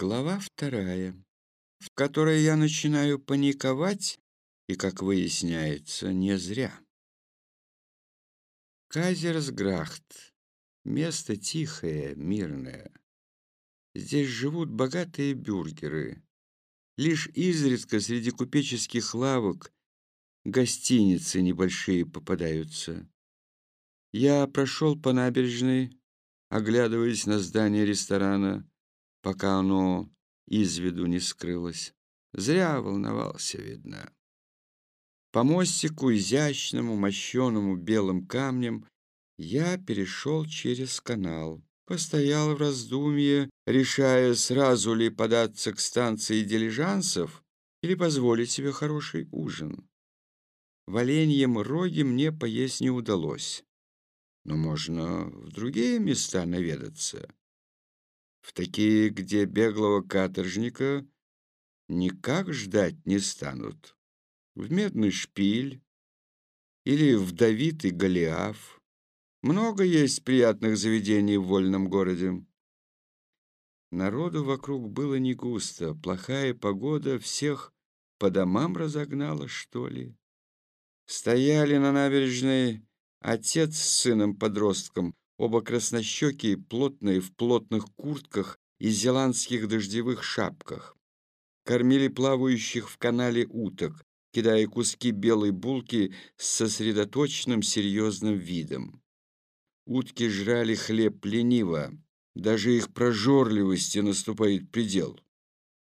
Глава вторая, в которой я начинаю паниковать, и, как выясняется, не зря. Казерсграхт. Место тихое, мирное. Здесь живут богатые бюргеры. Лишь изредка среди купеческих лавок гостиницы небольшие попадаются. Я прошел по набережной, оглядываясь на здание ресторана, пока оно из виду не скрылось. Зря волновался, видно. По мостику, изящному, мощеному белым камнем, я перешел через канал. Постоял в раздумье, решая, сразу ли податься к станции дилижансов или позволить себе хороший ужин. В оленьем роге мне поесть не удалось, но можно в другие места наведаться в такие, где беглого каторжника никак ждать не станут. В Медный шпиль или в Давид и Голиаф. Много есть приятных заведений в вольном городе. Народу вокруг было не густо, плохая погода всех по домам разогнала, что ли. Стояли на набережной отец с сыном-подростком, Оба краснощекие, плотные, в плотных куртках и зеландских дождевых шапках. Кормили плавающих в канале уток, кидая куски белой булки с сосредоточенным серьезным видом. Утки жрали хлеб лениво, даже их прожорливости наступает предел.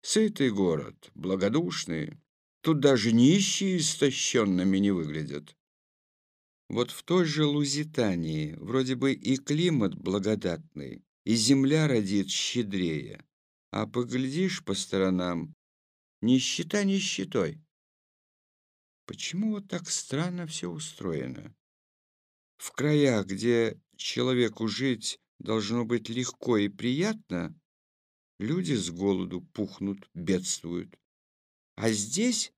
Сытый город, благодушный, тут даже нищие истощенными не выглядят. Вот в той же Лузитании вроде бы и климат благодатный, и земля родит щедрее, а поглядишь по сторонам, нищета нищетой. Почему вот так странно все устроено? В краях, где человеку жить должно быть легко и приятно, люди с голоду пухнут, бедствуют. А здесь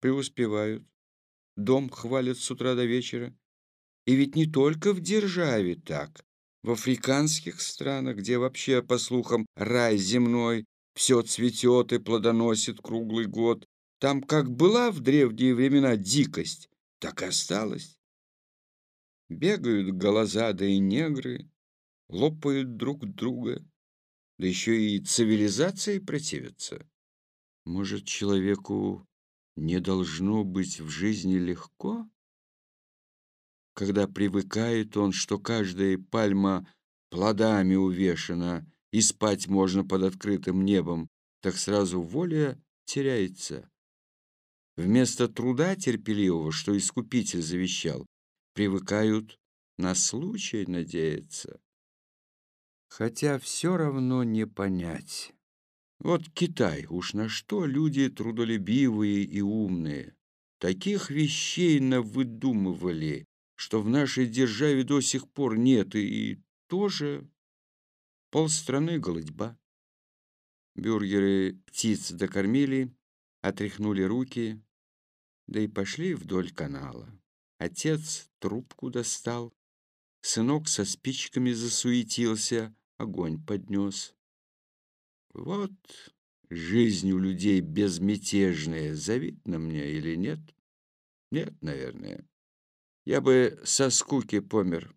преуспевают дом хвалят с утра до вечера. И ведь не только в державе так. В африканских странах, где вообще, по слухам, рай земной, все цветет и плодоносит круглый год, там как была в древние времена дикость, так и осталась. Бегают голозадые негры, лопают друг друга, да еще и цивилизации противятся. Может, человеку не должно быть в жизни легко? Когда привыкает он, что каждая пальма плодами увешана, и спать можно под открытым небом, так сразу воля теряется. Вместо труда терпеливого, что Искупитель завещал, привыкают на случай надеяться. Хотя все равно не понять. Вот Китай, уж на что люди трудолюбивые и умные. Таких вещей навыдумывали, что в нашей державе до сих пор нет, и тоже полстраны голодьба. Бюргеры птиц докормили, отряхнули руки, да и пошли вдоль канала. Отец трубку достал, сынок со спичками засуетился, огонь поднес. Вот жизнь у людей безмятежная, завидно мне или нет? Нет, наверное. Я бы со скуки помер.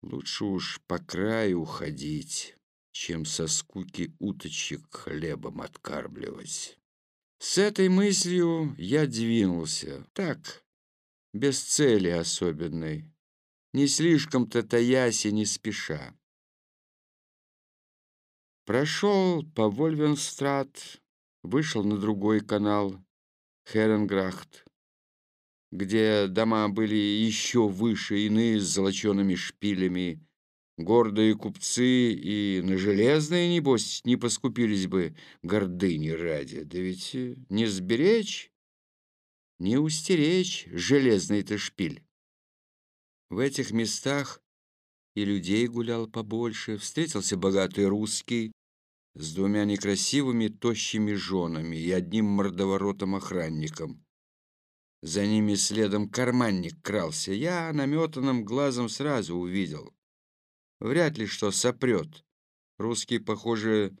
Лучше уж по краю ходить, чем со скуки уточек хлебом откармливать. С этой мыслью я двинулся. Так, без цели особенной, не слишком-то таясь и не спеша. Прошел по Вольвенстрат, вышел на другой канал, Херенграхт, где дома были еще выше, иные с золочеными шпилями. Гордые купцы и на железные, небось, не поскупились бы гордыни ради. Да ведь не сберечь, не устеречь железный-то шпиль. В этих местах и людей гулял побольше. Встретился богатый русский с двумя некрасивыми тощими женами и одним мордоворотом-охранником. За ними следом карманник крался. Я наметанным глазом сразу увидел. Вряд ли что сопрет. Русский, похоже,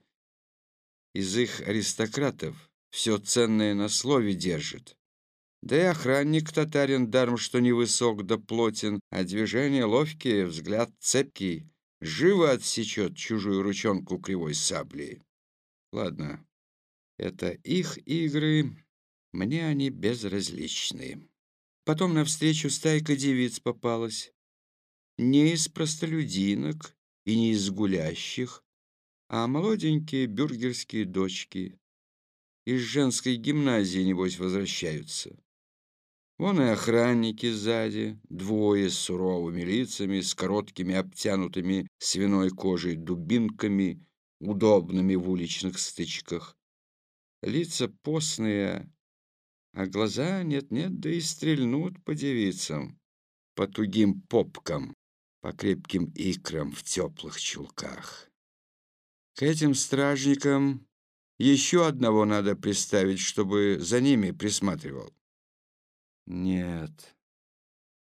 из их аристократов все ценное на слове держит. Да и охранник татарин даром, что невысок да плотен, а движения ловкие, взгляд цепкий, живо отсечет чужую ручонку кривой саблей. Ладно, это их игры, мне они безразличны. Потом навстречу стайка девиц попалась. Не из простолюдинок и не из гулящих, а молоденькие бюргерские дочки. Из женской гимназии, небось, возвращаются. Вон и охранники сзади, двое с суровыми лицами, с короткими обтянутыми свиной кожей дубинками, удобными в уличных стычках. Лица постные, а глаза нет-нет, да и стрельнут по девицам, по тугим попкам, по крепким икрам в теплых чулках. К этим стражникам еще одного надо приставить, чтобы за ними присматривал. Нет,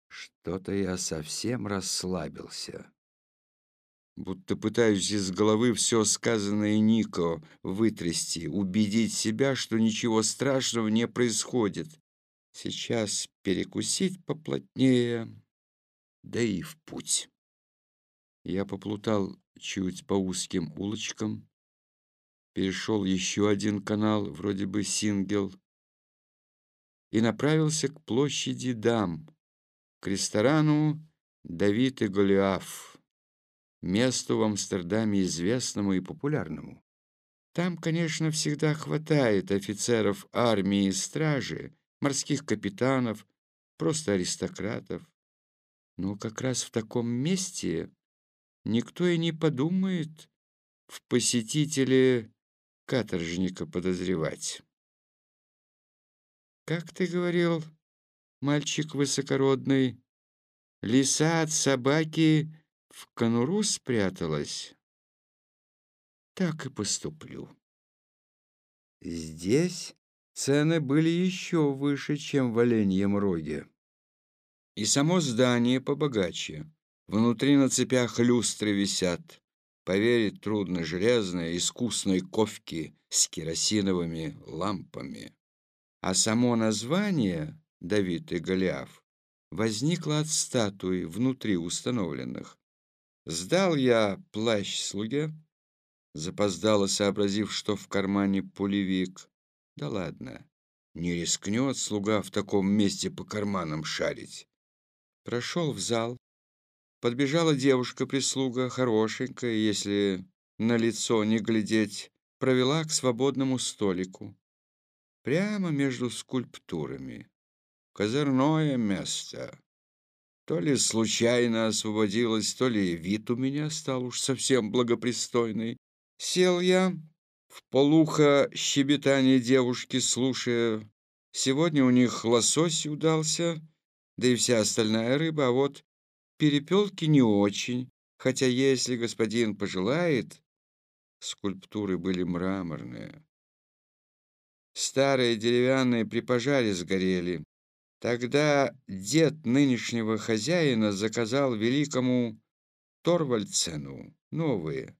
что-то я совсем расслабился. Будто пытаюсь из головы все сказанное Нико вытрясти, убедить себя, что ничего страшного не происходит. Сейчас перекусить поплотнее, да и в путь. Я поплутал чуть по узким улочкам, перешел еще один канал, вроде бы сингел, и направился к площади дам, к ресторану «Давид и Голиаф», месту в Амстердаме известному и популярному. Там, конечно, всегда хватает офицеров армии и стражи, морских капитанов, просто аристократов. Но как раз в таком месте никто и не подумает в посетителе каторжника подозревать. Как ты говорил, мальчик высокородный, лиса от собаки в конуру спряталась? Так и поступлю. Здесь цены были еще выше, чем в Оленьем роге. И само здание побогаче. Внутри на цепях люстры висят. Поверить трудно железные, искусной ковки с керосиновыми лампами. А само название «Давид и Голиаф» возникло от статуи внутри установленных. Сдал я плащ слуге, запоздало сообразив, что в кармане пулевик. Да ладно, не рискнет слуга в таком месте по карманам шарить. Прошел в зал. Подбежала девушка-прислуга, хорошенькая, если на лицо не глядеть, провела к свободному столику прямо между скульптурами. Козырное место. То ли случайно освободилось, то ли вид у меня стал уж совсем благопристойный. Сел я, в полухо щебетание девушки слушая. Сегодня у них лосось удался, да и вся остальная рыба, а вот перепелки не очень, хотя если господин пожелает... Скульптуры были мраморные. Старые деревянные при пожаре сгорели. Тогда дед нынешнего хозяина заказал великому Торвальдсену новые.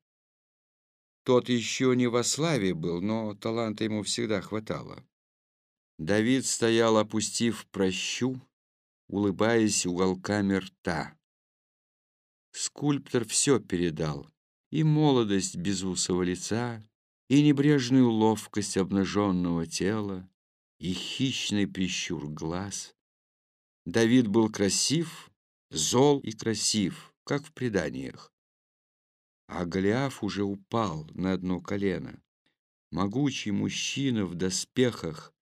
Тот еще не во славе был, но таланта ему всегда хватало. Давид стоял, опустив прощу, улыбаясь уголками рта. Скульптор все передал, и молодость безусого лица, и небрежную ловкость обнаженного тела, и хищный прищур глаз. Давид был красив, зол и красив, как в преданиях. А Голиаф уже упал на одно колено. Могучий мужчина в доспехах,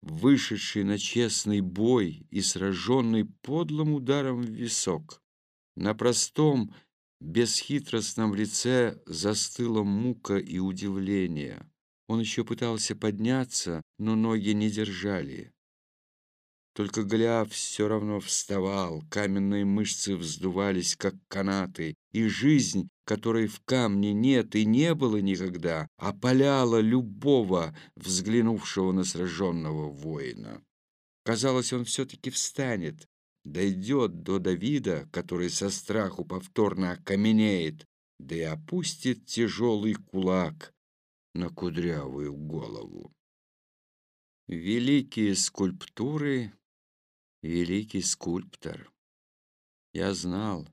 вышедший на честный бой и сраженный подлым ударом в висок. На простом, бесхитростном лице застыла мука и удивление. Он еще пытался подняться, но ноги не держали. Только Голиаф все равно вставал, каменные мышцы вздувались, как канаты, и жизнь, которой в камне нет и не было никогда, опаляла любого, взглянувшего на сраженного воина. Казалось, он все-таки встанет, дойдет до Давида, который со страху повторно окаменеет, да и опустит тяжелый кулак, на кудрявую голову. Великие скульптуры, великий скульптор. Я знал,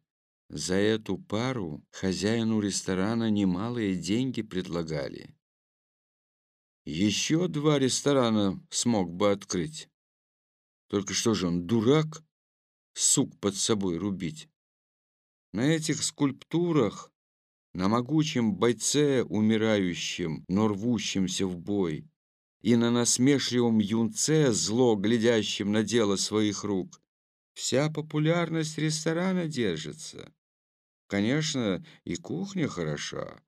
за эту пару хозяину ресторана немалые деньги предлагали. Еще два ресторана смог бы открыть. Только что же он, дурак, сук под собой рубить? На этих скульптурах, на могучем бойце, умирающем, но рвущемся в бой, и на насмешливом юнце, зло глядящем на дело своих рук, вся популярность ресторана держится. Конечно, и кухня хороша,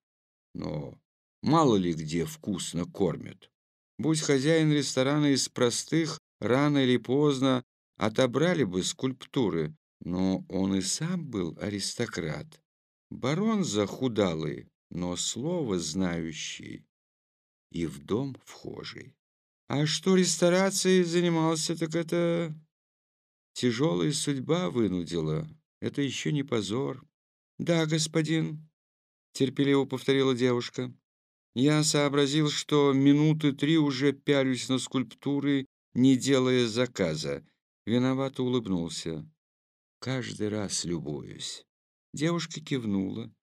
но Мало ли где вкусно кормят. Будь хозяин ресторана из простых, рано или поздно отобрали бы скульптуры, но он и сам был аристократ. Барон захудалый, но слово знающий и в дом вхожий. А что ресторацией занимался, так это тяжелая судьба вынудила. Это еще не позор. Да, господин, терпеливо повторила девушка. Я сообразил, что минуты три уже пялюсь на скульптуры, не делая заказа. Виновато улыбнулся. Каждый раз любуюсь. Девушка кивнула,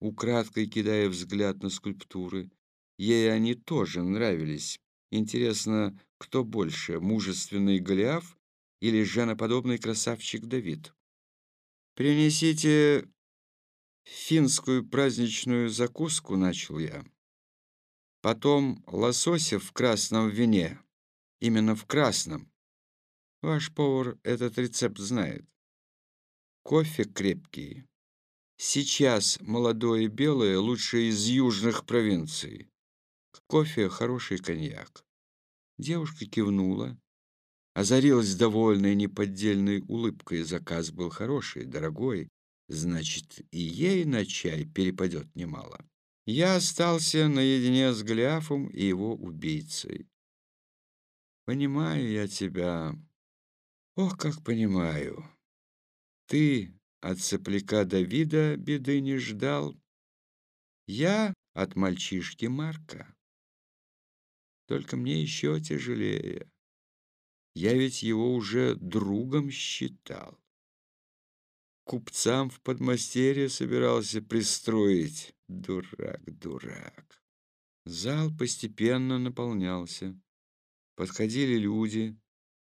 украдкой кидая взгляд на скульптуры. Ей они тоже нравились. Интересно, кто больше, мужественный Голиаф или женоподобный красавчик Давид? «Принесите финскую праздничную закуску», — начал я. Потом лосося в красном вине. Именно в красном. Ваш повар этот рецепт знает. Кофе крепкий. Сейчас молодое белое лучше из южных провинций. К кофе хороший коньяк. Девушка кивнула, озарилась довольной неподдельной улыбкой. Заказ был хороший, дорогой, значит, и ей на чай перепадет немало я остался наедине с Гляфом и его убийцей. Понимаю я тебя. Ох, как понимаю. Ты от сопляка Давида беды не ждал. Я от мальчишки Марка. Только мне еще тяжелее. Я ведь его уже другом считал. Купцам в подмастерье собирался пристроить. Дурак, дурак. Зал постепенно наполнялся. Подходили люди,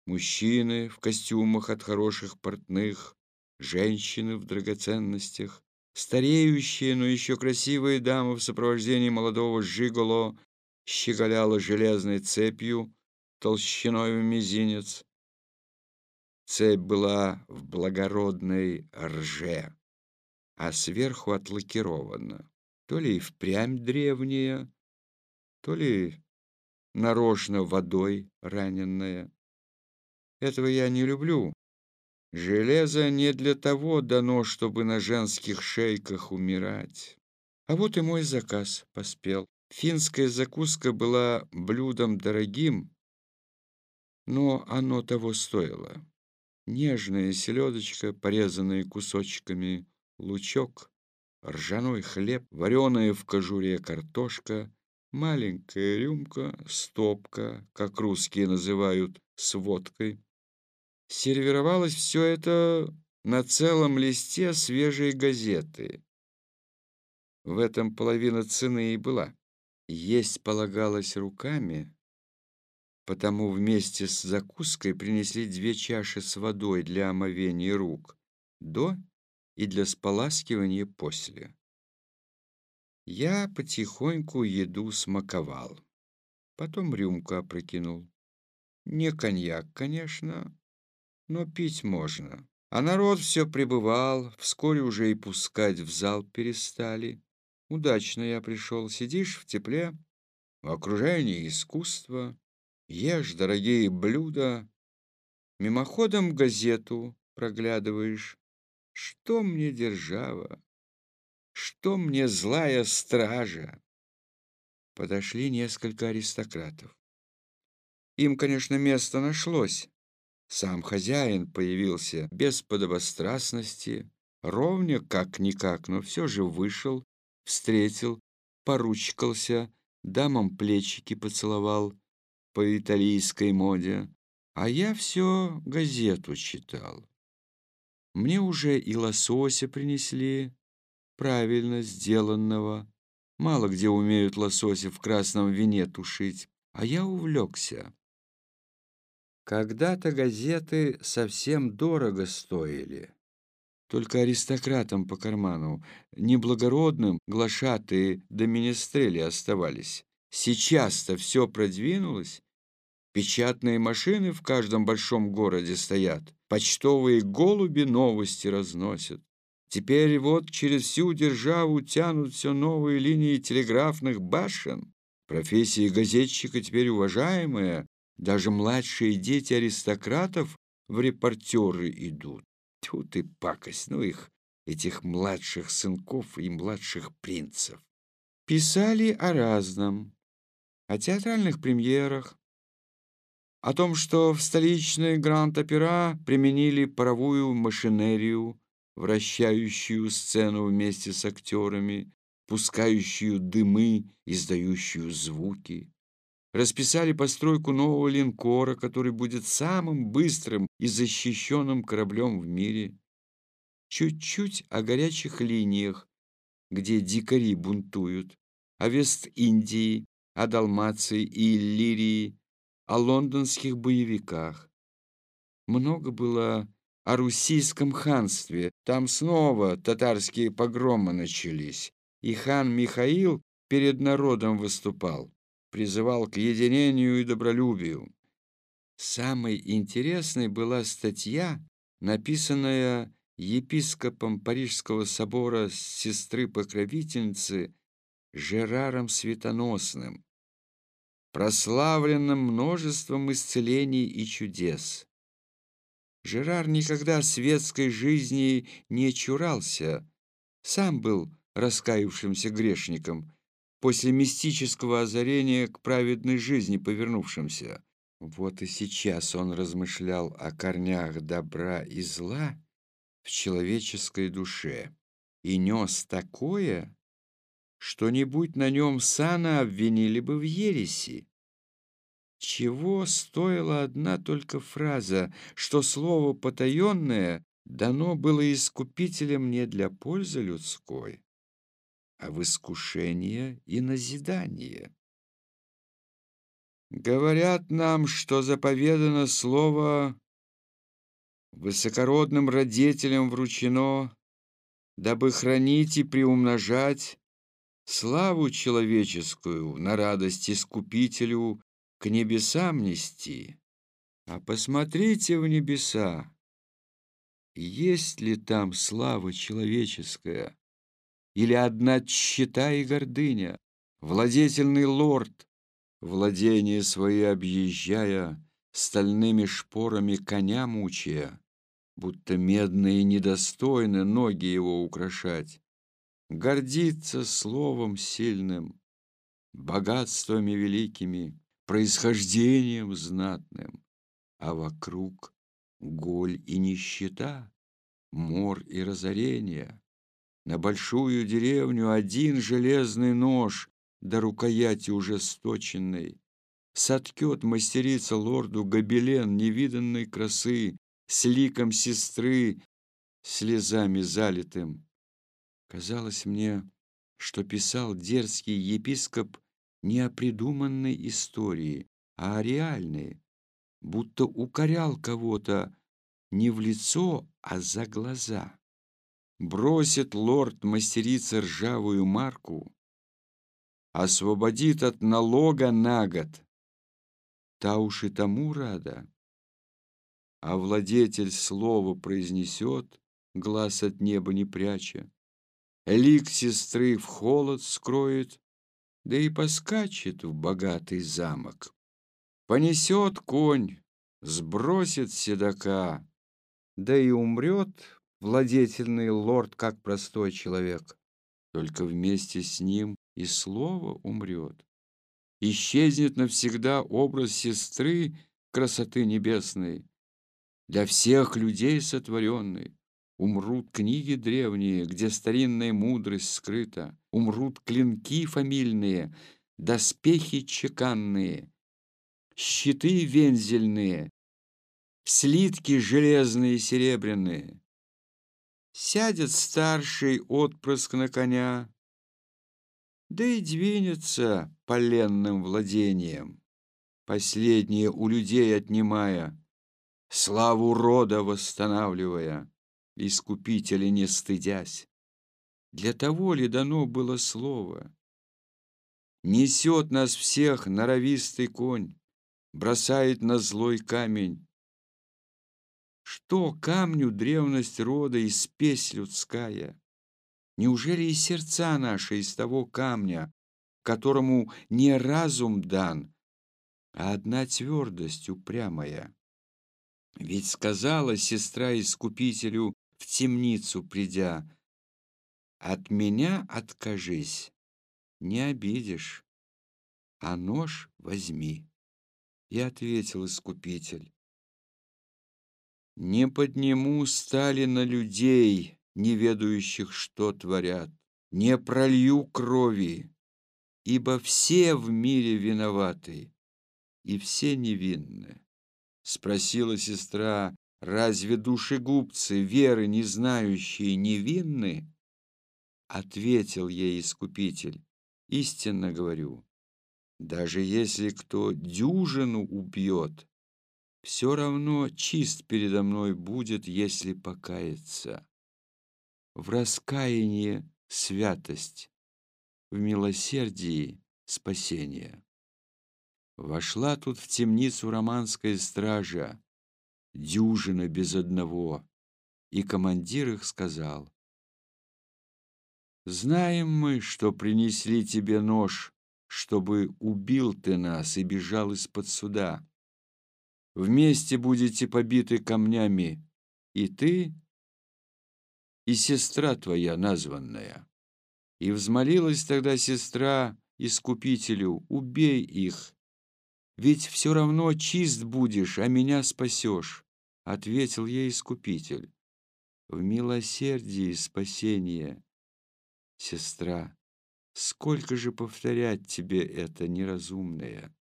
мужчины в костюмах от хороших портных, женщины в драгоценностях, стареющие, но еще красивые дамы в сопровождении молодого жиголо щеголяла железной цепью толщиной в мизинец. Цепь была в благородной рже, а сверху отлакирована то ли и впрямь древняя, то ли нарочно водой раненная. Этого я не люблю. Железо не для того дано, чтобы на женских шейках умирать. А вот и мой заказ поспел. Финская закуска была блюдом дорогим, но оно того стоило. Нежная селедочка, порезанная кусочками, лучок, ржаной хлеб, вареная в кожуре картошка, маленькая рюмка, стопка, как русские называют, с водкой. Сервировалось все это на целом листе свежей газеты. В этом половина цены и была. Есть полагалось руками, потому вместе с закуской принесли две чаши с водой для омовения рук до и для споласкивания после. Я потихоньку еду смаковал, потом рюмку опрокинул. Не коньяк, конечно, но пить можно. А народ все пребывал, вскоре уже и пускать в зал перестали. Удачно я пришел, сидишь в тепле, в окружении искусства, ешь дорогие блюда, мимоходом газету проглядываешь, что мне держава? Что мне злая стража? Подошли несколько аристократов. Им, конечно, место нашлось. Сам хозяин появился без подобострастности, ровня как-никак, но все же вышел, встретил, поручкался дамам плечики поцеловал по итальянской моде, а я все газету читал. Мне уже и лосося принесли, правильно сделанного. Мало где умеют лосося в красном вине тушить, а я увлекся. Когда-то газеты совсем дорого стоили. Только аристократам по карману, неблагородным глашатые до министрели оставались. Сейчас-то все продвинулось. Печатные машины в каждом большом городе стоят. Почтовые голуби новости разносят. Теперь вот через всю державу тянут все новые линии телеграфных башен. Профессия газетчика теперь уважаемая. Даже младшие дети аристократов в репортеры идут. Тьфу ты, пакость, ну их, этих младших сынков и младших принцев. Писали о разном, о театральных премьерах, о том, что в столичной Гранд-Опера применили паровую машинерию, вращающую сцену вместе с актерами, пускающую дымы, издающую звуки. Расписали постройку нового линкора, который будет самым быстрым и защищенным кораблем в мире. Чуть-чуть о горячих линиях, где дикари бунтуют, о Вест-Индии, о Далмации и Иллирии, о лондонских боевиках. Много было о Руссийском ханстве. Там снова татарские погромы начались, и хан Михаил перед народом выступал призывал к единению и добролюбию. Самой интересной была статья, написанная епископом Парижского собора сестры-покровительницы Жераром Светоносным, прославленным множеством исцелений и чудес. Жерар никогда светской жизни не чурался, сам был раскаявшимся грешником – после мистического озарения к праведной жизни повернувшимся. Вот и сейчас он размышлял о корнях добра и зла в человеческой душе и нес такое, что не будь на нем сана обвинили бы в ереси. Чего стоила одна только фраза, что слово потаенное дано было искупителем не для пользы людской, а в искушение и назидание. Говорят нам, что заповедано слово высокородным родителям вручено, дабы хранить и приумножать славу человеческую на радость искупителю к небесам нести. А посмотрите в небеса, есть ли там слава человеческая, или одна тщета и гордыня, владетельный лорд, владение свои объезжая, стальными шпорами коня мучая, будто медные недостойны ноги его украшать, гордится словом сильным, богатствами великими, происхождением знатным, а вокруг голь и нищета, мор и разорение, на большую деревню один железный нож до рукояти уже сточенной. Соткет мастерица лорду гобелен невиданной красы с ликом сестры, слезами залитым. Казалось мне, что писал дерзкий епископ не о придуманной истории, а о реальной, будто укорял кого-то не в лицо, а за глаза. Бросит лорд мастерица ржавую марку, Освободит от налога на год. Та уж и тому рада. А владетель слово произнесет, Глаз от неба не пряча. Лик сестры в холод скроет, Да и поскачет в богатый замок. Понесет конь, сбросит седока, Да и умрет владетельный лорд, как простой человек. Только вместе с ним и слово умрет. Исчезнет навсегда образ сестры красоты небесной, для всех людей сотворенной. Умрут книги древние, где старинная мудрость скрыта, умрут клинки фамильные, доспехи чеканные, щиты вензельные, слитки железные и серебряные. Сядет старший отпрыск на коня, да и двинется поленным владением, последнее у людей отнимая, славу рода восстанавливая, искупителя не стыдясь. Для того ли дано было слово? Несет нас всех норовистый конь, бросает на злой камень. Что камню древность рода и спесь людская? Неужели и сердца наши из того камня, которому не разум дан, а одна твердость упрямая? Ведь сказала сестра искупителю в темницу придя, «От меня откажись, не обидишь, а нож возьми». И ответил искупитель, «Не подниму стали на людей, не ведающих, что творят, не пролью крови, ибо все в мире виноваты и все невинны. Спросила сестра, разве душегубцы, веры не знающие, невинны? Ответил ей искупитель, истинно говорю, даже если кто дюжину убьет, все равно чист передо мной будет, если покаяться. В раскаянии святость, в милосердии спасение. Вошла тут в темницу романская стража, дюжина без одного, и командир их сказал, «Знаем мы, что принесли тебе нож, чтобы убил ты нас и бежал из-под суда. Вместе будете побиты камнями, и ты, и сестра твоя названная». И взмолилась тогда сестра искупителю, «Убей их, ведь все равно чист будешь, а меня спасешь, — ответил ей искупитель. В милосердии спасение. Сестра, сколько же повторять тебе это неразумное?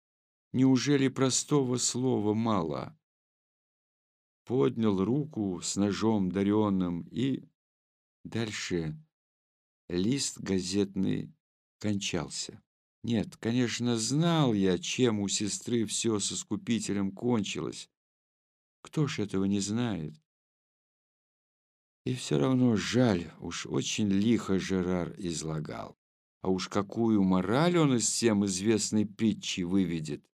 Неужели простого слова мало? Поднял руку с ножом даренным и... Дальше лист газетный кончался. Нет, конечно, знал я, чем у сестры все со скупителем кончилось. Кто ж этого не знает? И все равно жаль, уж очень лихо Жерар излагал. А уж какую мораль он из всем известной притчи выведет,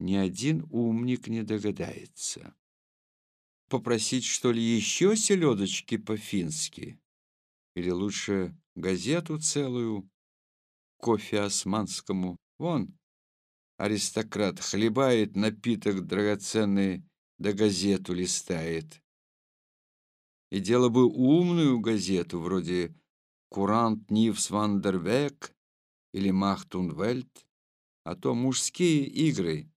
ни один умник не догадается. Попросить, что ли, еще селедочки по-фински? Или лучше газету целую кофе османскому. Вон, аристократ хлебает напиток драгоценный, да газету листает. И дело бы умную газету, вроде «Курант Нивс Вандервек» или «Махтунвельт», а то мужские игры,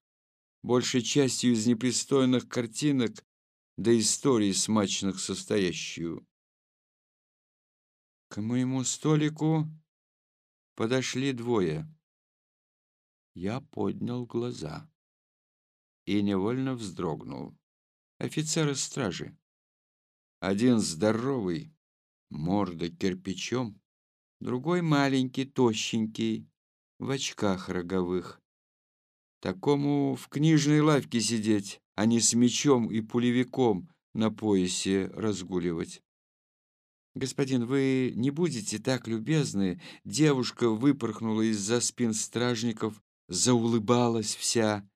большей частью из непристойных картинок да историй смачных состоящую. К моему столику Подошли двое. Я поднял глаза и невольно вздрогнул. Офицеры стражи. Один здоровый, морда кирпичом, другой маленький, тощенький, в очках роговых. Такому в книжной лавке сидеть, а не с мечом и пулевиком на поясе разгуливать. «Господин, вы не будете так любезны?» Девушка выпорхнула из-за спин стражников, заулыбалась вся.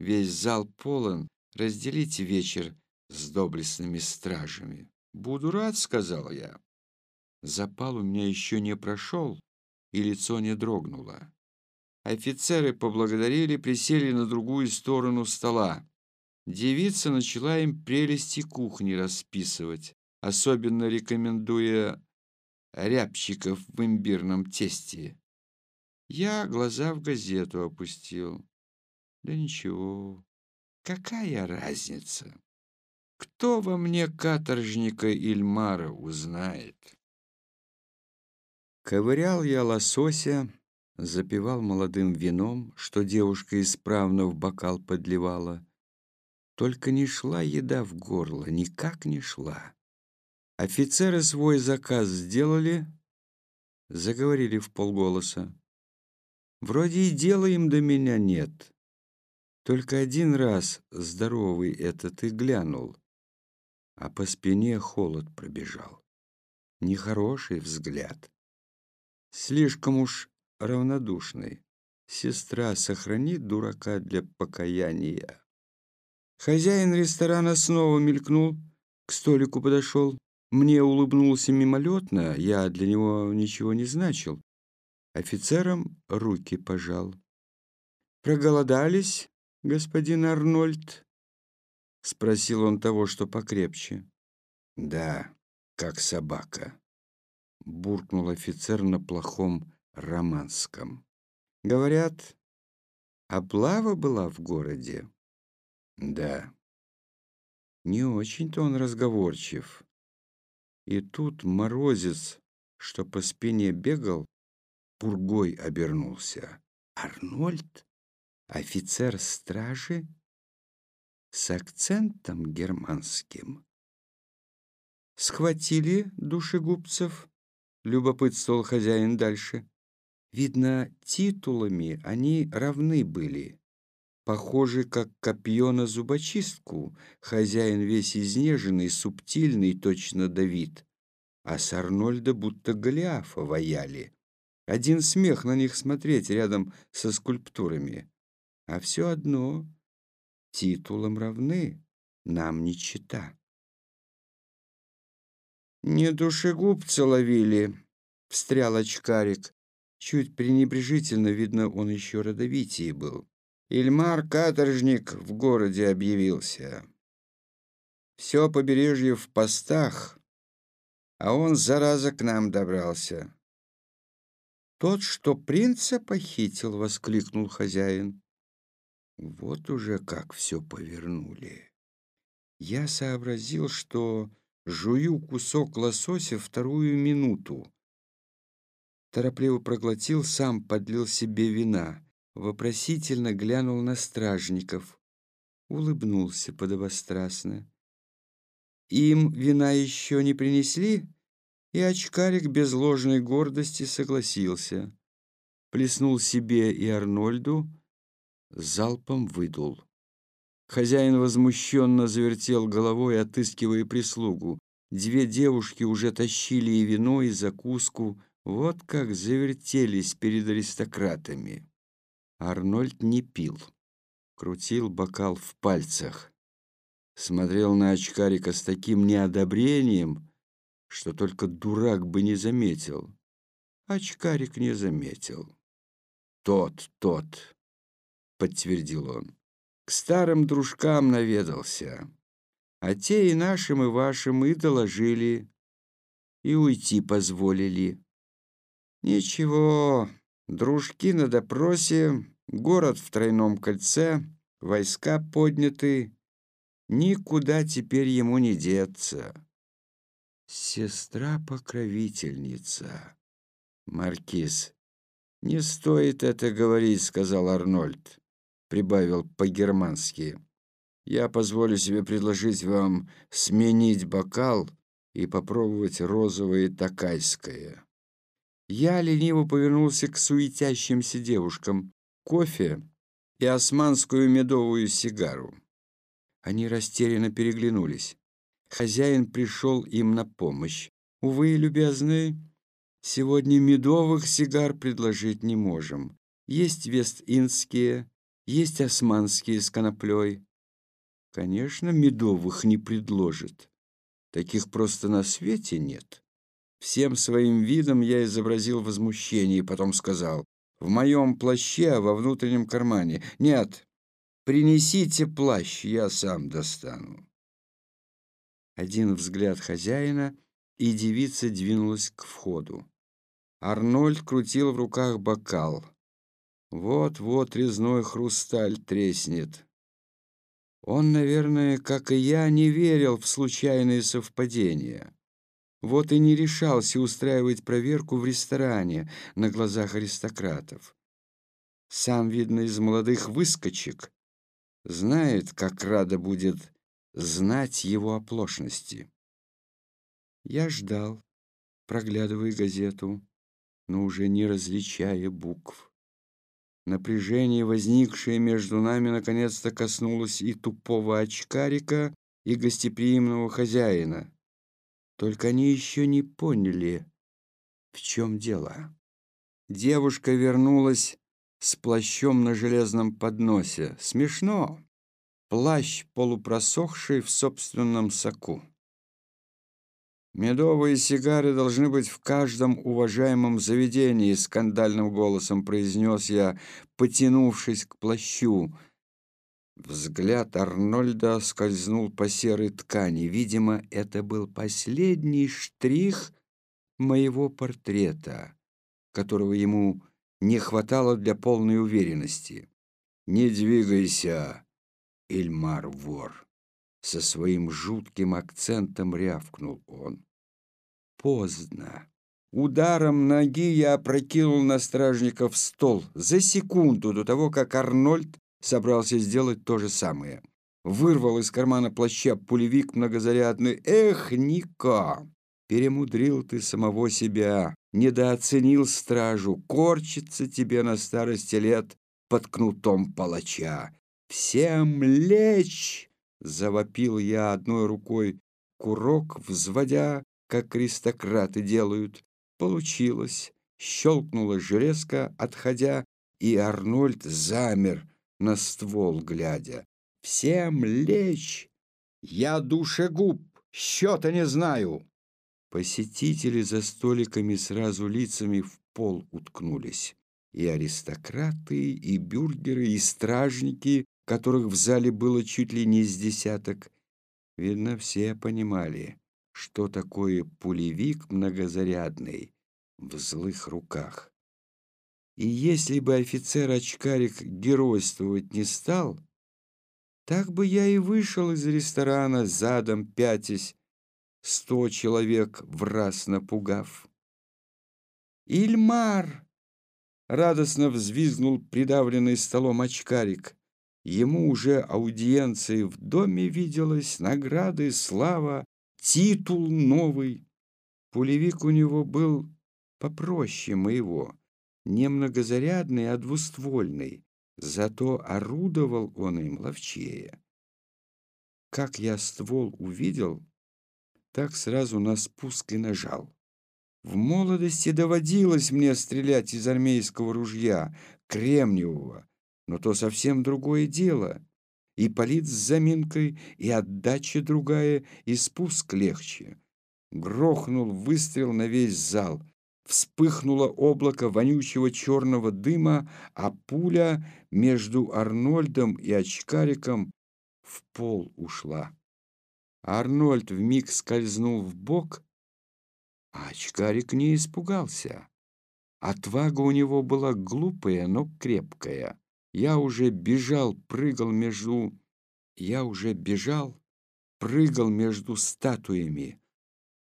Весь зал полон. Разделите вечер с доблестными стражами. «Буду рад», — сказал я. Запал у меня еще не прошел, и лицо не дрогнуло. Офицеры поблагодарили, присели на другую сторону стола. Девица начала им прелести кухни расписывать особенно рекомендуя рябчиков в имбирном тесте. Я глаза в газету опустил. Да ничего, какая разница? Кто во мне каторжника Ильмара узнает? Ковырял я лосося, запивал молодым вином, что девушка исправно в бокал подливала. Только не шла еда в горло, никак не шла. Офицеры свой заказ сделали, заговорили в полголоса. Вроде и дела им до меня нет. Только один раз здоровый этот и глянул, а по спине холод пробежал. Нехороший взгляд. Слишком уж равнодушный. Сестра сохранит дурака для покаяния. Хозяин ресторана снова мелькнул, к столику подошел. Мне улыбнулся мимолетно, я для него ничего не значил. Офицерам руки пожал. «Проголодались, господин Арнольд?» — спросил он того, что покрепче. «Да, как собака», — буркнул офицер на плохом романском. «Говорят, облава была в городе?» «Да». Не очень-то он разговорчив. И тут морозец, что по спине бегал, пургой обернулся. «Арнольд? Офицер стражи?» с акцентом германским. «Схватили душегубцев?» — любопытствовал хозяин дальше. Видно, титулами они равны были. Похожи, как копье на зубочистку, хозяин весь изнеженный, субтильный, точно Давид. А с Арнольда будто Голиафа ваяли. Один смех на них смотреть рядом со скульптурами. А все одно титулам равны, нам не чита. «Не душегубца ловили», — встрял очкарик. Чуть пренебрежительно, видно, он еще родовитее был. Ильмар Каторжник в городе объявился. Все побережье в постах, а он, зараза, к нам добрался. «Тот, что принца похитил!» — воскликнул хозяин. Вот уже как все повернули. Я сообразил, что жую кусок лосося вторую минуту. Торопливо проглотил, сам подлил себе вина, вопросительно глянул на стражников, улыбнулся подобострастно. Им вина еще не принесли, и очкарик без ложной гордости согласился. Плеснул себе и Арнольду, залпом выдул. Хозяин возмущенно завертел головой, отыскивая прислугу. Две девушки уже тащили и вино, и закуску. Вот как завертелись перед аристократами. Арнольд не пил. Крутил бокал в пальцах. Смотрел на очкарика с таким неодобрением, что только дурак бы не заметил. Очкарик не заметил. Тот, тот, — подтвердил он. «К старым дружкам наведался, а те и нашим, и вашим и доложили, и уйти позволили. Ничего, дружки на допросе, город в тройном кольце, войска подняты, никуда теперь ему не деться». «Сестра-покровительница, Маркиз». «Не стоит это говорить», — сказал Арнольд прибавил по-германски. «Я позволю себе предложить вам сменить бокал и попробовать розовое такайское». Я лениво повернулся к суетящимся девушкам. Кофе и османскую медовую сигару. Они растерянно переглянулись. Хозяин пришел им на помощь. «Увы, любезные, сегодня медовых сигар предложить не можем. Есть вест-индские, есть османские с коноплей. Конечно, медовых не предложит. Таких просто на свете нет. Всем своим видом я изобразил возмущение и потом сказал, «В моем плаще, во внутреннем кармане. Нет, принесите плащ, я сам достану». Один взгляд хозяина, и девица двинулась к входу. Арнольд крутил в руках бокал. Вот-вот резной хрусталь треснет. Он, наверное, как и я, не верил в случайные совпадения. Вот и не решался устраивать проверку в ресторане на глазах аристократов. Сам, видно, из молодых выскочек, знает, как рада будет знать его оплошности. Я ждал, проглядывая газету, но уже не различая букв. Напряжение, возникшее между нами, наконец-то коснулось и тупого очкарика, и гостеприимного хозяина. Только они еще не поняли, в чем дело. Девушка вернулась с плащом на железном подносе. Смешно. Плащ, полупросохший в собственном соку. «Медовые сигары должны быть в каждом уважаемом заведении», — скандальным голосом произнес я, потянувшись к плащу. Взгляд Арнольда скользнул по серой ткани. Видимо, это был последний штрих моего портрета, которого ему не хватало для полной уверенности. «Не двигайся, Ильмар-вор!» Со своим жутким акцентом рявкнул он поздно. Ударом ноги я опрокинул на стражников стол за секунду до того, как Арнольд собрался сделать то же самое. Вырвал из кармана плаща пулевик многозарядный. «Эх, Ника! Перемудрил ты самого себя, недооценил стражу, корчится тебе на старости лет под кнутом палача. Всем лечь!» — завопил я одной рукой курок, взводя как аристократы делают. Получилось. Щелкнула железка, отходя, и Арнольд замер на ствол, глядя. «Всем лечь! Я душегуб, счета не знаю!» Посетители за столиками сразу лицами в пол уткнулись. И аристократы, и бюргеры, и стражники, которых в зале было чуть ли не с десяток. Видно, все понимали что такое пулевик многозарядный в злых руках. И если бы офицер-очкарик геройствовать не стал, так бы я и вышел из ресторана задом пятясь, сто человек в раз напугав. «Ильмар!» — радостно взвизгнул придавленный столом очкарик. Ему уже аудиенции в доме виделась, награды, слава, титул новый. Пулевик у него был попроще моего, не многозарядный, а двуствольный, зато орудовал он им ловчее. Как я ствол увидел, так сразу на спуск и нажал. В молодости доводилось мне стрелять из армейского ружья, кремниевого, но то совсем другое дело и полит с заминкой, и отдача другая, и спуск легче. Грохнул выстрел на весь зал. Вспыхнуло облако вонючего черного дыма, а пуля между Арнольдом и очкариком в пол ушла. Арнольд вмиг скользнул в бок, а очкарик не испугался. Отвага у него была глупая, но крепкая. Я уже бежал, прыгал между... Я уже бежал, прыгал между статуями.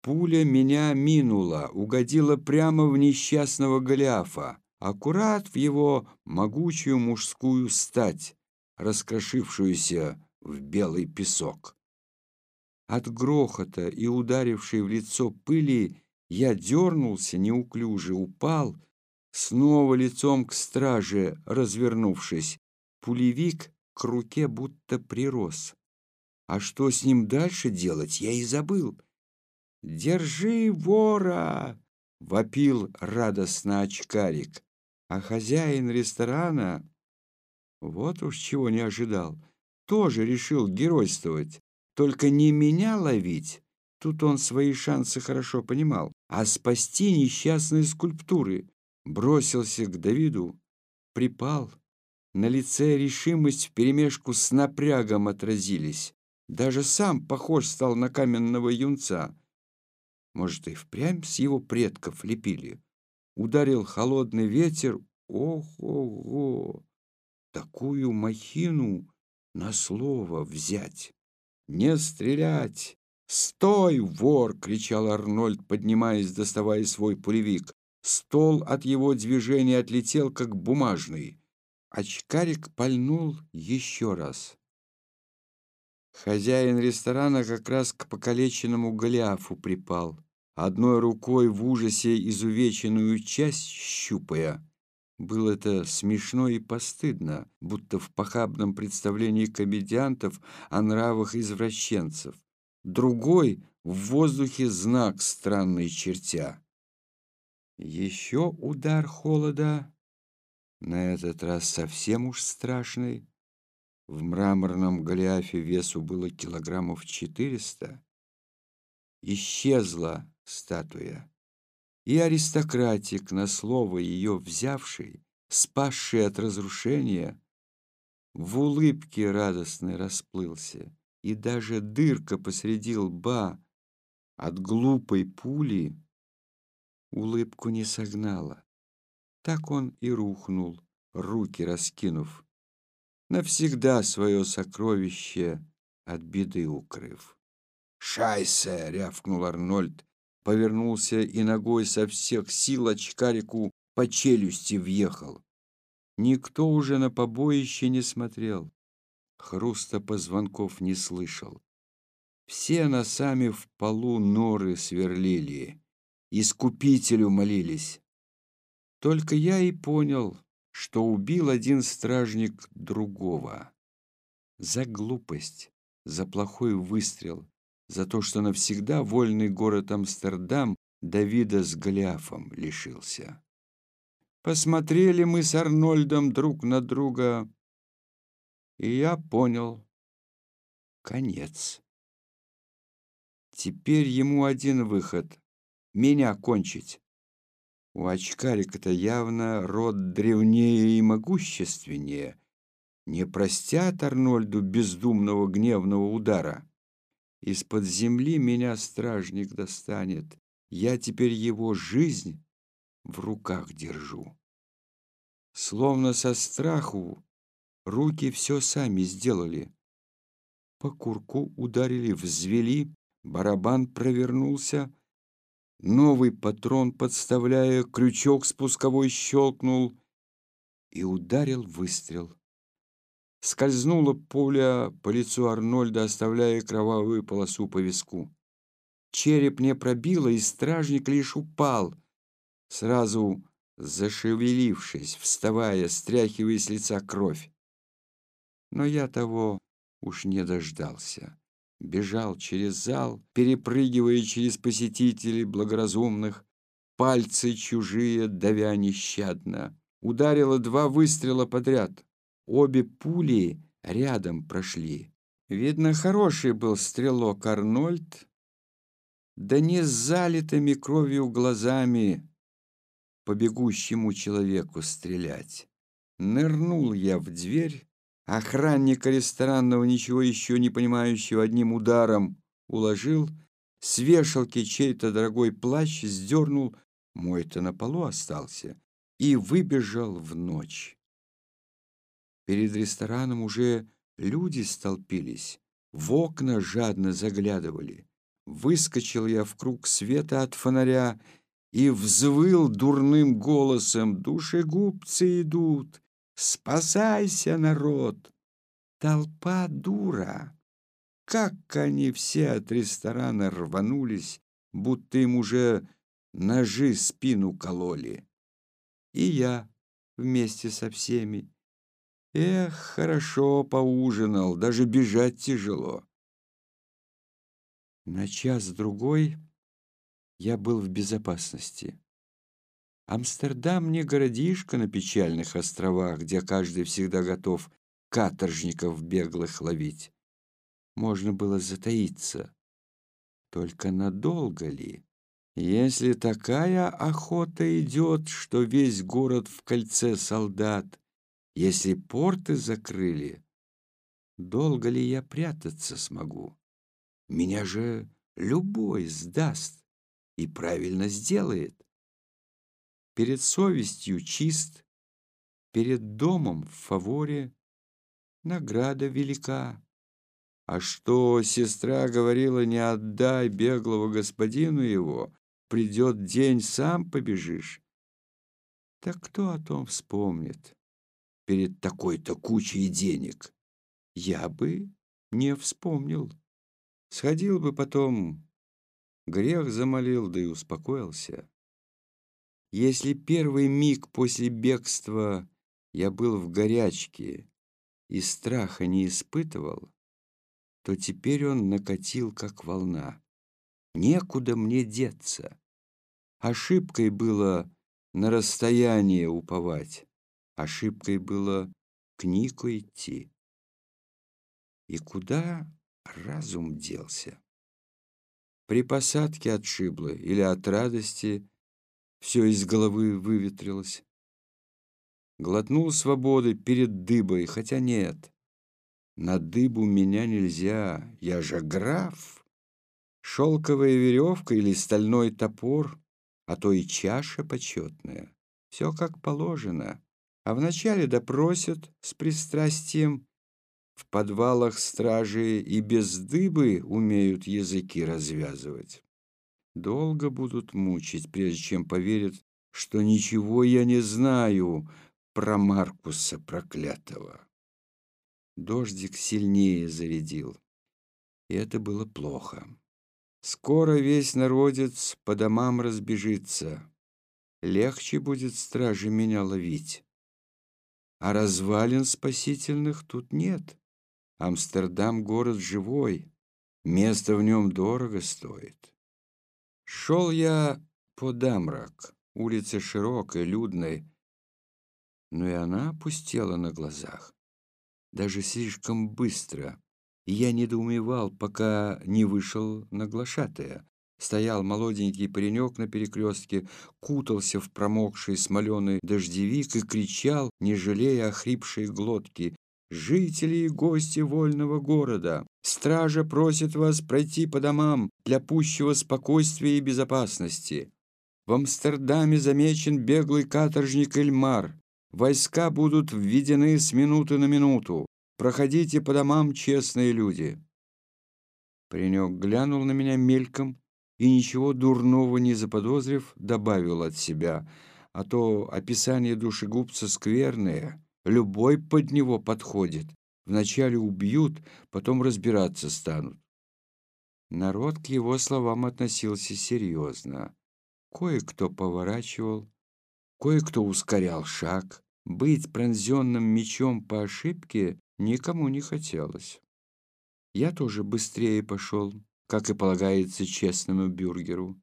Пуля меня минула, угодила прямо в несчастного Голиафа, аккурат в его могучую мужскую стать, раскрошившуюся в белый песок. От грохота и ударившей в лицо пыли я дернулся неуклюже, упал — снова лицом к страже развернувшись. Пулевик к руке будто прирос. А что с ним дальше делать, я и забыл. «Держи вора!» — вопил радостно очкарик. А хозяин ресторана, вот уж чего не ожидал, тоже решил геройствовать. Только не меня ловить, тут он свои шансы хорошо понимал, а спасти несчастные скульптуры бросился к Давиду, припал. На лице решимость вперемешку с напрягом отразились. Даже сам похож стал на каменного юнца. Может, и впрямь с его предков лепили. Ударил холодный ветер. Ого-го! Такую махину на слово взять. Не стрелять! «Стой, вор!» — кричал Арнольд, поднимаясь, доставая свой пулевик. Стол от его движения отлетел, как бумажный. Очкарик пальнул еще раз. Хозяин ресторана как раз к покалеченному Голиафу припал, одной рукой в ужасе изувеченную часть щупая. Было это смешно и постыдно, будто в похабном представлении комедиантов о нравах извращенцев. Другой в воздухе знак странной чертя. Еще удар холода, на этот раз совсем уж страшный. В мраморном Голиафе весу было килограммов четыреста. Исчезла статуя и аристократик, на слово ее взявший, спасший от разрушения, в улыбке радостной расплылся, и даже дырка посреди лба от глупой пули улыбку не согнала. Так он и рухнул, руки раскинув, навсегда свое сокровище от беды укрыв. «Шайсе!» — рявкнул Арнольд, повернулся и ногой со всех сил очкарику по челюсти въехал. Никто уже на побоище не смотрел, хруста позвонков не слышал. Все носами в полу норы сверлили, искупителю молились. Только я и понял, что убил один стражник другого. За глупость, за плохой выстрел, за то, что навсегда вольный город Амстердам Давида с Голиафом лишился. Посмотрели мы с Арнольдом друг на друга, и я понял — конец. Теперь ему один выход — меня кончить. У очкарика-то явно род древнее и могущественнее. Не простят Арнольду бездумного гневного удара. Из-под земли меня стражник достанет. Я теперь его жизнь в руках держу. Словно со страху руки все сами сделали. По курку ударили, взвели, барабан провернулся, новый патрон подставляя, крючок спусковой щелкнул и ударил выстрел. Скользнула пуля по лицу Арнольда, оставляя кровавую полосу по виску. Череп не пробило, и стражник лишь упал, сразу зашевелившись, вставая, стряхивая с лица кровь. Но я того уж не дождался. Бежал через зал, перепрыгивая через посетителей благоразумных, пальцы чужие, давя нещадно. Ударило два выстрела подряд. Обе пули рядом прошли. Видно, хороший был стрелок Арнольд, да не с залитыми кровью глазами по бегущему человеку стрелять. Нырнул я в дверь, охранника ресторанного, ничего еще не понимающего, одним ударом уложил, с вешалки чей-то дорогой плащ сдернул, мой-то на полу остался, и выбежал в ночь. Перед рестораном уже люди столпились, в окна жадно заглядывали. Выскочил я в круг света от фонаря и взвыл дурным голосом «Душегубцы идут! Спасайся, народ!» Толпа дура! Как они все от ресторана рванулись, будто им уже ножи спину кололи. И я вместе со всеми. Эх, хорошо поужинал, даже бежать тяжело. На час-другой я был в безопасности. Амстердам не городишко на печальных островах, где каждый всегда готов каторжников беглых ловить. Можно было затаиться. Только надолго ли? Если такая охота идет, что весь город в кольце солдат, если порты закрыли, долго ли я прятаться смогу? Меня же любой сдаст и правильно сделает. Перед совестью чист, перед домом в фаворе награда велика. А что сестра говорила, не отдай беглого господину его, придет день, сам побежишь. Так кто о том вспомнит перед такой-то кучей денег? Я бы не вспомнил. Сходил бы потом, грех замолил, да и успокоился. Если первый миг после бегства я был в горячке и страха не испытывал, то теперь он накатил, как волна. Некуда мне деться. Ошибкой было на расстояние уповать, ошибкой было к Нику идти. И куда разум делся? При посадке отшибло или от радости все из головы выветрилось. Глотнул свободы перед дыбой, хотя нет. На дыбу меня нельзя, я же граф. Шелковая веревка или стальной топор, а то и чаша почетная. Все как положено. А вначале допросят с пристрастием. В подвалах стражи и без дыбы умеют языки развязывать. Долго будут мучить, прежде чем поверят, что ничего я не знаю про Маркуса проклятого. Дождик сильнее зарядил, и это было плохо. Скоро весь народец по домам разбежится. Легче будет стражи меня ловить. А развалин спасительных тут нет. Амстердам — город живой, место в нем дорого стоит. Шел я по Дамрак, улице широкой, людной, но и она опустела на глазах. Даже слишком быстро. Я недоумевал, пока не вышел на глашатая. Стоял молоденький паренек на перекрестке, кутался в промокший смоленый дождевик и кричал, не жалея охрипшей глотки. «Жители и гости вольного города! Стража просит вас пройти по домам для пущего спокойствия и безопасности. В Амстердаме замечен беглый каторжник Эльмар. Войска будут введены с минуты на минуту. Проходите по домам, честные люди». Паренек глянул на меня мельком и, ничего дурного не заподозрив, добавил от себя, а то описание душегубца скверное, любой под него подходит. Вначале убьют, потом разбираться станут. Народ к его словам относился серьезно. Кое-кто поворачивал, Кое-кто ускорял шаг. Быть пронзенным мечом по ошибке никому не хотелось. Я тоже быстрее пошел, как и полагается честному бюргеру.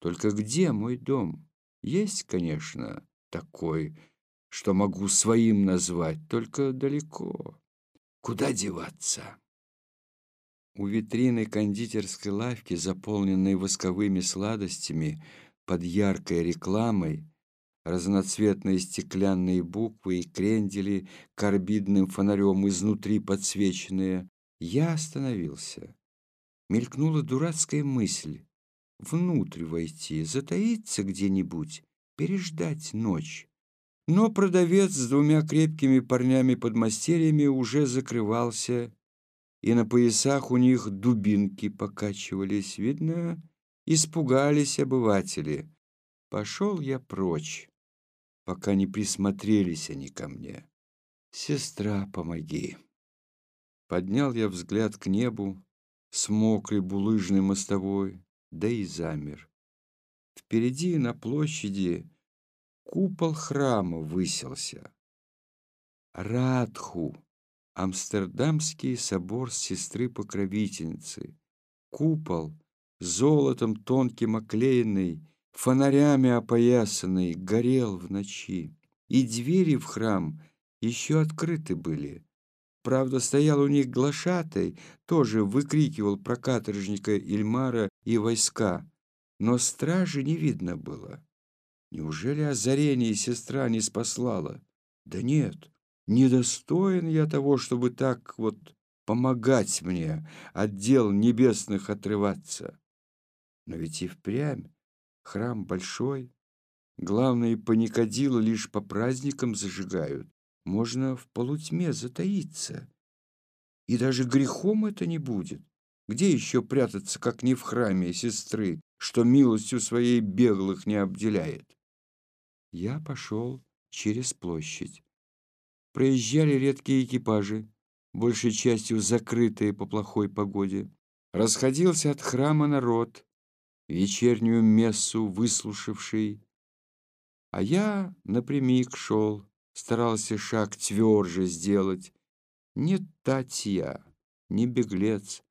Только где мой дом? Есть, конечно, такой, что могу своим назвать, только далеко. Куда деваться? У витрины кондитерской лавки, заполненной восковыми сладостями, под яркой рекламой, разноцветные стеклянные буквы и крендели, карбидным фонарем изнутри подсвеченные. Я остановился. Мелькнула дурацкая мысль. Внутрь войти, затаиться где-нибудь, переждать ночь. Но продавец с двумя крепкими парнями-подмастерьями уже закрывался, и на поясах у них дубинки покачивались. Видно, испугались обыватели. Пошел я прочь пока не присмотрелись они ко мне. «Сестра, помоги!» Поднял я взгляд к небу с мокрой булыжной мостовой, да и замер. Впереди на площади купол храма высился. Радху, Амстердамский собор сестры-покровительницы. Купол, золотом тонким оклеенный, фонарями опоясанный, горел в ночи. И двери в храм еще открыты были. Правда, стоял у них глашатай, тоже выкрикивал про каторжника Ильмара и войска, но стражи не видно было. Неужели озарение сестра не спаслала? Да нет, недостоин я того, чтобы так вот помогать мне, от дел небесных отрываться. Но ведь и впрямь Храм большой. Главное, паникадило лишь по праздникам зажигают. Можно в полутьме затаиться. И даже грехом это не будет. Где еще прятаться, как не в храме сестры, что милостью своей беглых не обделяет? Я пошел через площадь. Проезжали редкие экипажи, большей частью закрытые по плохой погоде. Расходился от храма народ, вечернюю мессу выслушавший. А я напрямик шел, старался шаг тверже сделать. Не татья, не беглец,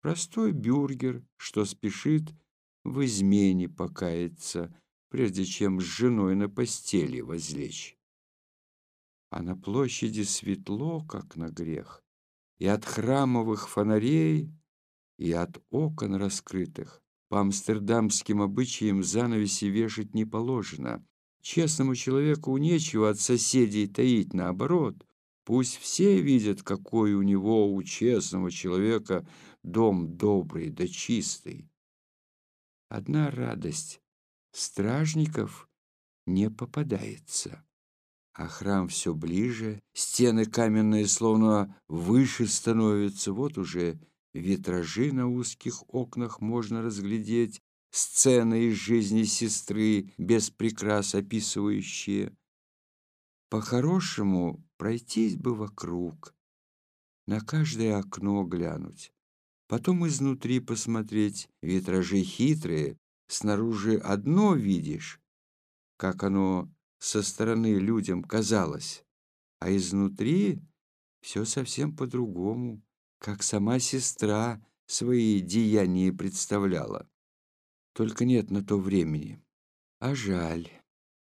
простой бюргер, что спешит в измене покаяться, прежде чем с женой на постели возлечь. А на площади светло, как на грех, и от храмовых фонарей, и от окон раскрытых. По амстердамским обычаям занавеси вешать не положено. Честному человеку нечего от соседей таить, наоборот. Пусть все видят, какой у него, у честного человека, дом добрый да чистый. Одна радость — стражников не попадается. А храм все ближе, стены каменные словно выше становятся, вот уже витражи на узких окнах можно разглядеть, сцены из жизни сестры, без прикрас описывающие. По-хорошему пройтись бы вокруг, на каждое окно глянуть, потом изнутри посмотреть, витражи хитрые, снаружи одно видишь, как оно со стороны людям казалось, а изнутри все совсем по-другому, как сама сестра свои деяния представляла. Только нет на то времени. А жаль.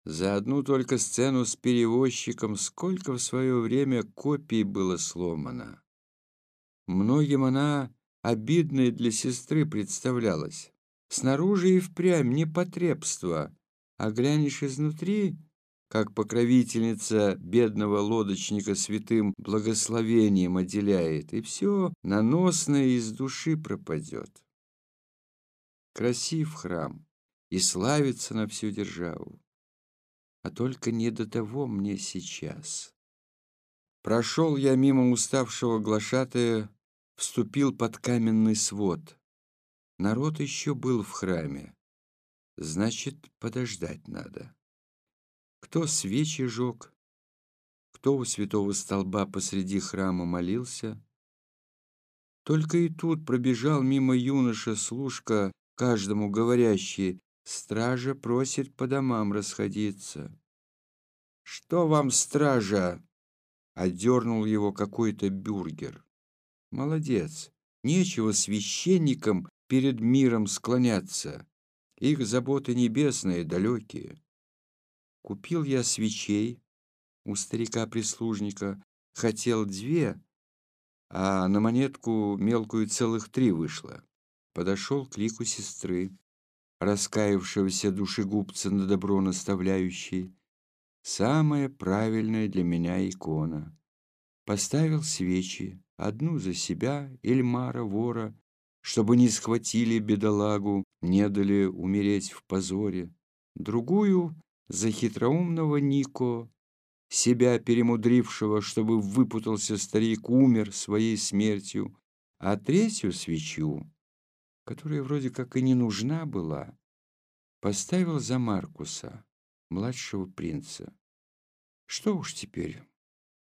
За одну только сцену с перевозчиком сколько в свое время копий было сломано. Многим она обидной для сестры представлялась. Снаружи и впрямь непотребство, а глянешь изнутри, как покровительница бедного лодочника святым благословением отделяет, и все наносное из души пропадет. Красив храм и славится на всю державу а только не до того мне сейчас. Прошел я мимо уставшего глашатая, вступил под каменный свод. Народ еще был в храме. Значит, подождать надо. Кто свечи жег, кто у святого столба посреди храма молился. Только и тут пробежал мимо юноша-служка, каждому говорящий Стража просит по домам расходиться. Что вам, стража? Одернул его какой-то бюргер. Молодец. Нечего священникам перед миром склоняться. Их заботы небесные, далекие. Купил я свечей у старика-прислужника. Хотел две, а на монетку мелкую целых три вышло. Подошел к лику сестры раскаявшегося душегубца на добро наставляющий, самая правильная для меня икона. Поставил свечи, одну за себя, Эльмара, вора, чтобы не схватили бедолагу, не дали умереть в позоре, другую за хитроумного Нико, себя перемудрившего, чтобы выпутался старик, умер своей смертью, а третью свечу которая вроде как и не нужна была, поставил за Маркуса, младшего принца. Что уж теперь,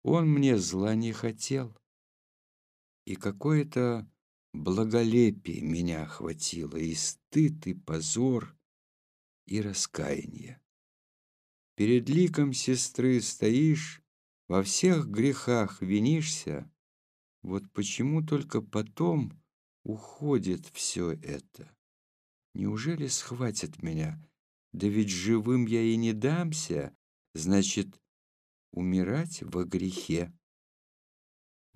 он мне зла не хотел. И какое-то благолепие меня охватило, и стыд, и позор, и раскаяние. Перед ликом сестры стоишь, во всех грехах винишься, вот почему только потом уходит все это. Неужели схватит меня? Да ведь живым я и не дамся, значит, умирать во грехе.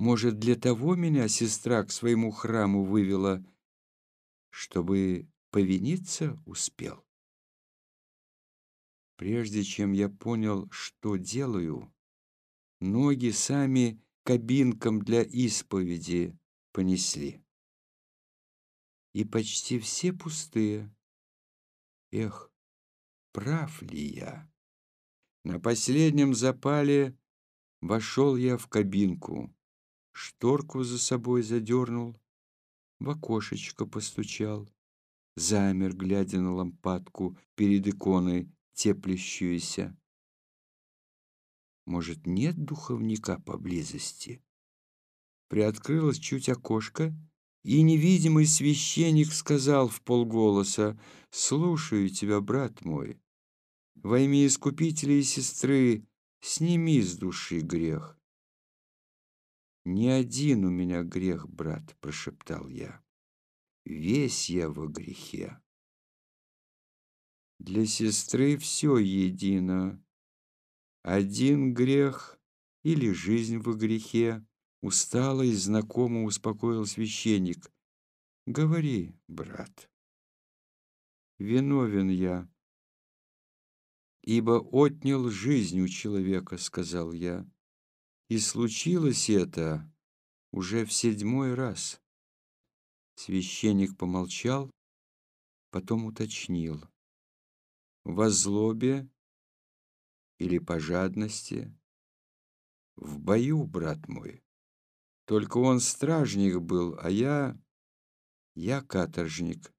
Может, для того меня сестра к своему храму вывела, чтобы повиниться успел? Прежде чем я понял, что делаю, ноги сами кабинкам для исповеди понесли и почти все пустые. Эх, прав ли я? На последнем запале вошел я в кабинку. Шторку за собой задернул, в окошечко постучал, замер, глядя на лампадку перед иконой, теплящуюся. Может, нет духовника поблизости? Приоткрылось чуть окошко, и невидимый священник сказал в полголоса, «Слушаю тебя, брат мой. Во имя Искупителя и сестры сними с души грех». «Не один у меня грех, брат», — прошептал я. «Весь я во грехе». Для сестры все едино. Один грех или жизнь во грехе. Устало и знакомо успокоил священник. Говори, брат. Виновен я, ибо отнял жизнь у человека, сказал я. И случилось это уже в седьмой раз. Священник помолчал, потом уточнил. Во злобе или по жадности? В бою, брат мой. Только он стражник был, а я... я каторжник.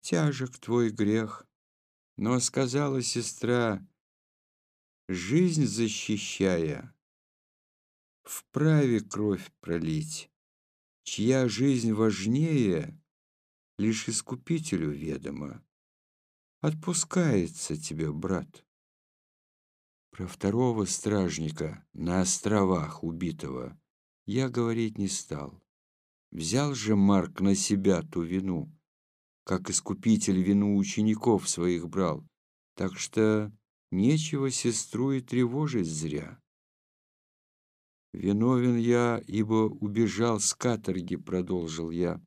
Тяжек твой грех, но, сказала сестра, жизнь защищая, вправе кровь пролить, чья жизнь важнее, лишь искупителю ведомо. Отпускается тебе, брат. Про второго стражника на островах убитого я говорить не стал. Взял же Марк на себя ту вину, как искупитель вину учеников своих брал, так что нечего сестру и тревожить зря. «Виновен я, ибо убежал с каторги», — продолжил я,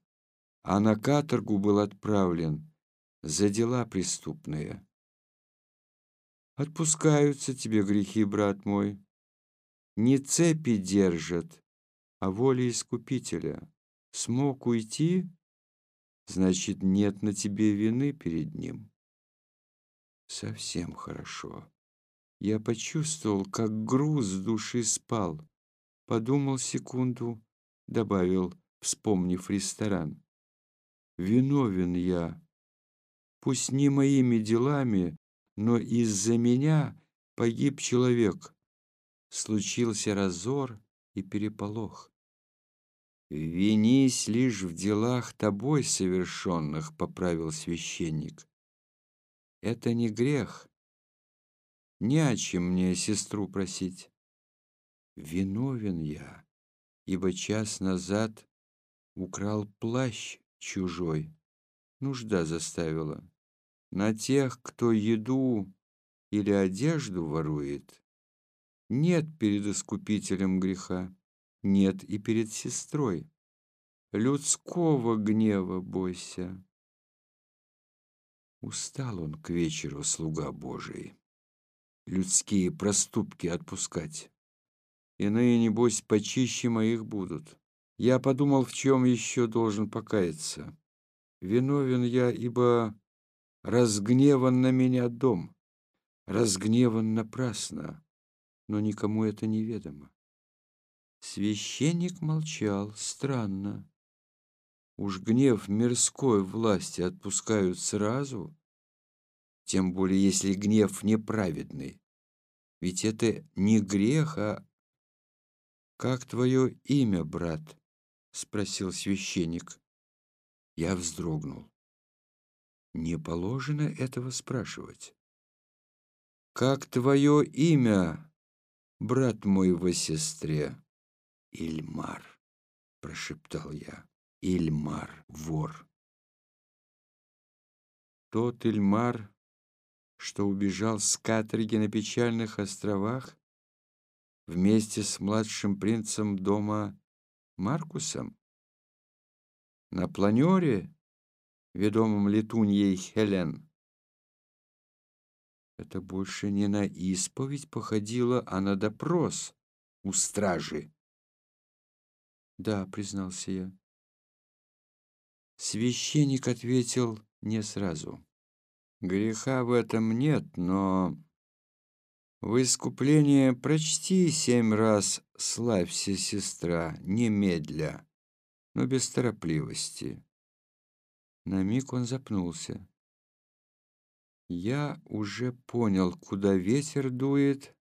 «а на каторгу был отправлен за дела преступные». Отпускаются тебе грехи, брат мой. Не цепи держат, а воля Искупителя. Смог уйти, значит, нет на тебе вины перед ним. Совсем хорошо. Я почувствовал, как груз с души спал. Подумал секунду, добавил, вспомнив ресторан. Виновен я. Пусть не моими делами, но из-за меня погиб человек. Случился разор и переполох. «Винись лишь в делах тобой совершенных», — поправил священник. «Это не грех. Не о чем мне сестру просить. Виновен я, ибо час назад украл плащ чужой. Нужда заставила. На тех, кто еду или одежду ворует, нет перед искупителем греха, нет и перед сестрой. Людского гнева бойся. Устал он к вечеру, слуга Божий, людские проступки отпускать. Иные, небось, почище моих будут. Я подумал, в чем еще должен покаяться. Виновен я, ибо Разгневан на меня дом, разгневан напрасно, но никому это неведомо. Священник молчал, странно. Уж гнев мирской власти отпускают сразу, тем более если гнев неправедный. Ведь это не грех, а... «Как твое имя, брат?» — спросил священник. Я вздрогнул. Не положено этого спрашивать. «Как твое имя, брат мой во сестре?» «Ильмар», — прошептал я. «Ильмар, вор». Тот Ильмар, что убежал с каторги на печальных островах вместе с младшим принцем дома Маркусом? На планере ведомым летуньей Хелен. Это больше не на исповедь походило, а на допрос у стражи. «Да», — признался я. Священник ответил не сразу. «Греха в этом нет, но В искупление прочти семь раз «Славься, сестра», немедля, но без торопливости. На миг он запнулся. Я уже понял, куда ветер дует,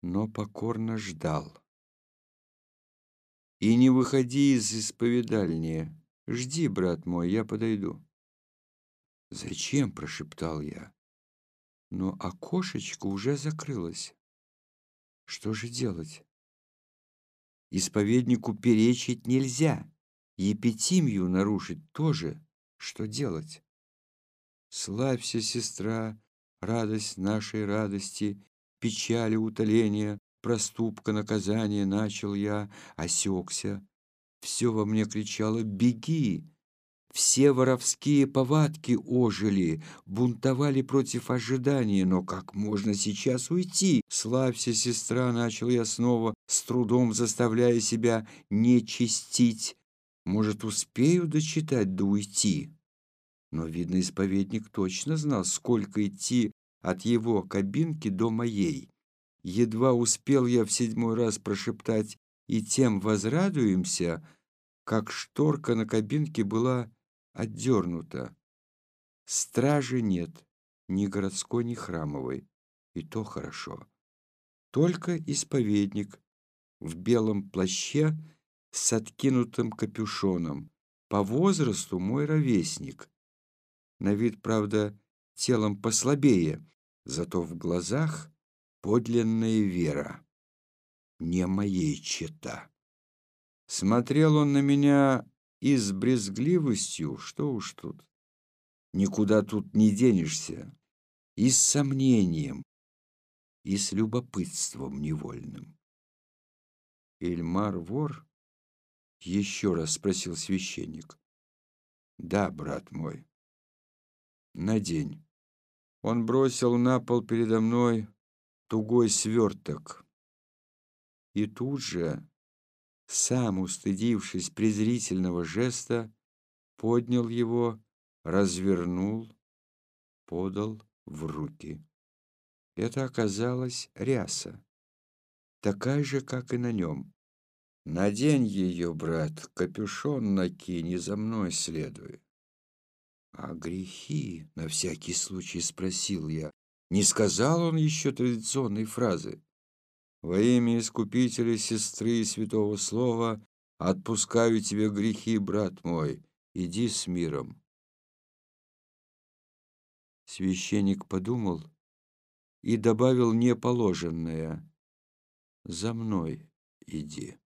но покорно ждал. И не выходи из исповедальни. Жди, брат мой, я подойду. «Зачем?» — прошептал я. Но окошечко уже закрылось. Что же делать? Исповеднику перечить нельзя. Епитимию нарушить тоже. Что делать? Славься, сестра, радость нашей радости, печали утоления, проступка наказания начал я, осекся. Все во мне кричало «Беги!» Все воровские повадки ожили, бунтовали против ожидания, но как можно сейчас уйти? Славься, сестра, начал я снова, с трудом заставляя себя не чистить. Может, успею дочитать да уйти? Но, видно, исповедник точно знал, сколько идти от его кабинки до моей. Едва успел я в седьмой раз прошептать «И тем возрадуемся», как шторка на кабинке была отдернута. Стражи нет, ни городской, ни храмовой. И то хорошо. Только исповедник в белом плаще с откинутым капюшоном. По возрасту мой ровесник. На вид, правда, телом послабее, зато в глазах подлинная вера. Не моей чета. Смотрел он на меня и с брезгливостью, что уж тут. Никуда тут не денешься. И с сомнением, и с любопытством невольным. «Эльмар вор?» — еще раз спросил священник. «Да, брат мой». «Надень». Он бросил на пол передо мной тугой сверток. И тут же сам, устыдившись презрительного жеста, поднял его, развернул, подал в руки. Это оказалась ряса, такая же, как и на нем. «Надень ее, брат, капюшон накинь и за мной следуй». «А грехи?» — на всякий случай спросил я. Не сказал он еще традиционной фразы. Во имя Искупителя, сестры и святого слова отпускаю тебе грехи, брат мой, иди с миром. Священник подумал и добавил неположенное. За мной иди.